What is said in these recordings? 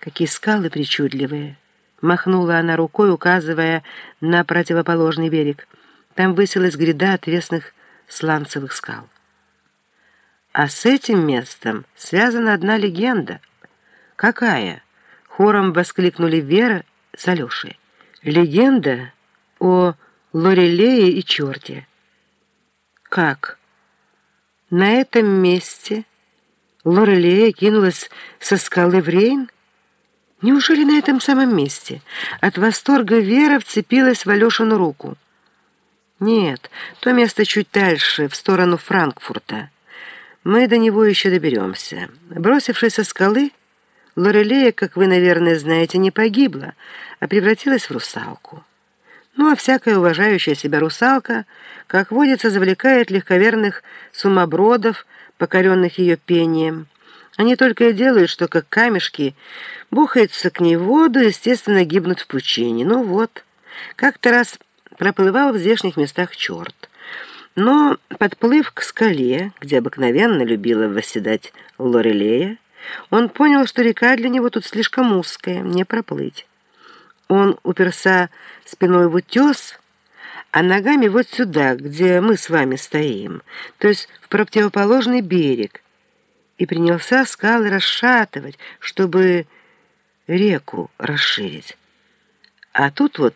Какие скалы причудливые!» Махнула она рукой, указывая на противоположный берег. Там высилась гряда отвесных сланцевых скал. А с этим местом связана одна легенда. «Какая?» — хором воскликнули Вера с Алешей. «Легенда о Лорелее и черте». «Как?» «На этом месте Лорелея кинулась со скалы в Рейн?» Неужели на этом самом месте? От восторга Вера вцепилась в Алешину руку. Нет, то место чуть дальше, в сторону Франкфурта. Мы до него еще доберемся. Бросившись со скалы, Лорелея, как вы, наверное, знаете, не погибла, а превратилась в русалку. Ну, а всякая уважающая себя русалка, как водится, завлекает легковерных сумобродов, покоренных ее пением, они только и делают, что как камешки бухаются к ней в воду, естественно, гибнут в пучине. Ну вот, как-то раз проплывал в здешних местах черт. Но, подплыв к скале, где обыкновенно любила восседать Лорелея, он понял, что река для него тут слишком узкая, не проплыть. Он уперся спиной в утес, а ногами вот сюда, где мы с вами стоим, то есть в противоположный берег, и принялся скалы расшатывать, чтобы реку расширить. А тут вот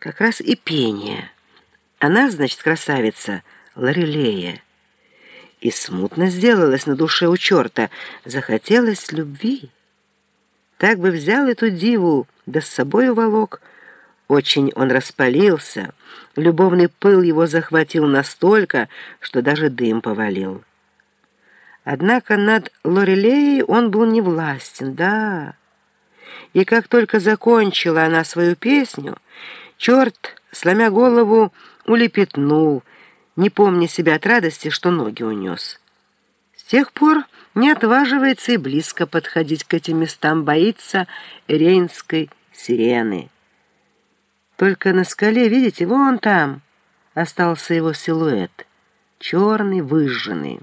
как раз и пение. Она, значит, красавица Лорелея. И смутно сделалось на душе у черта, захотелось любви. Так бы взял эту диву, да с собой уволок. Очень он распалился, любовный пыл его захватил настолько, что даже дым повалил. Однако над Лорелеей он был не властен, да. И как только закончила она свою песню, черт, сломя голову, улепетнул, не помня себя от радости, что ноги унес. С тех пор не отваживается и близко подходить к этим местам, боится рейнской сирены. Только на скале, видите, вон там остался его силуэт, черный, выжженный.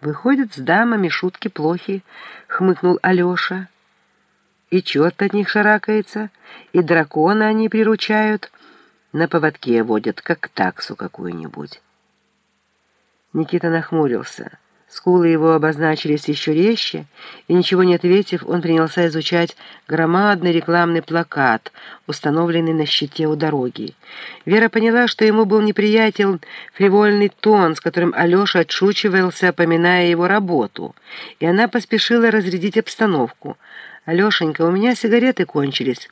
«Выходит, с дамами шутки плохи», — хмыкнул Алеша. «И черт от них шаракается, и дракона они приручают, на поводке водят, как таксу какую-нибудь». Никита нахмурился. Скулы его обозначились еще резче, и, ничего не ответив, он принялся изучать громадный рекламный плакат, установленный на щите у дороги. Вера поняла, что ему был неприятен фривольный тон, с которым Алеша отшучивался, поминая его работу, и она поспешила разрядить обстановку. «Алешенька, у меня сигареты кончились.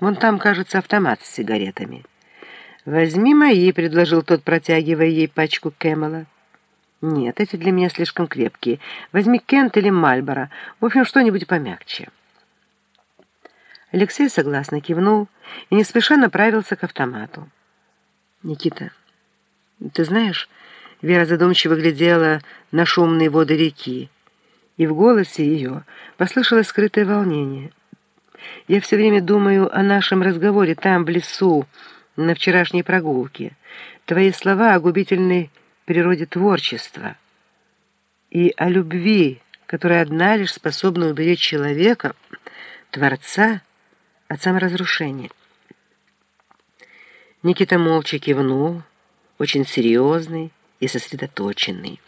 Вон там, кажется, автомат с сигаретами». «Возьми мои», — предложил тот, протягивая ей пачку Кэмела. «Нет, эти для меня слишком крепкие. Возьми Кент или Мальборо. В общем, что-нибудь помягче». Алексей согласно кивнул и не спеша направился к автомату. «Никита, ты знаешь...» Вера задумчиво глядела на шумные воды реки, и в голосе ее послышалось скрытое волнение. «Я все время думаю о нашем разговоре там, в лесу, на вчерашней прогулке. Твои слова о губительной природе творчества и о любви, которая одна лишь способна уберечь человека, Творца, от саморазрушения. Никита молча кивнул, очень серьезный и сосредоточенный.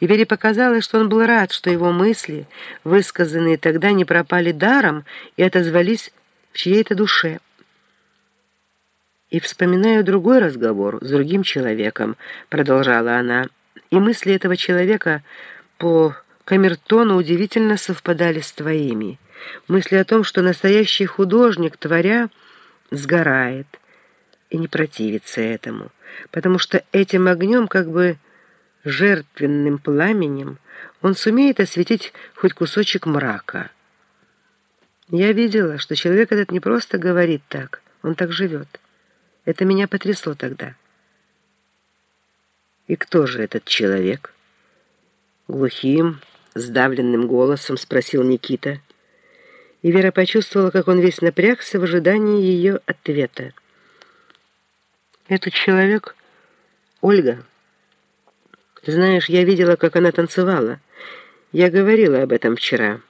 И Вере показалось, что он был рад, что его мысли, высказанные тогда, не пропали даром и отозвались в чьей-то душе. «И вспоминаю другой разговор с другим человеком», — продолжала она, «и мысли этого человека по камертону удивительно совпадали с твоими. Мысли о том, что настоящий художник, творя, сгорает и не противится этому, потому что этим огнем, как бы жертвенным пламенем, он сумеет осветить хоть кусочек мрака. Я видела, что человек этот не просто говорит так, он так живет». Это меня потрясло тогда. И кто же этот человек? Глухим, сдавленным голосом спросил Никита. И Вера почувствовала, как он весь напрягся в ожидании ее ответа. Этот человек — Ольга. Знаешь, я видела, как она танцевала. Я говорила об этом вчера.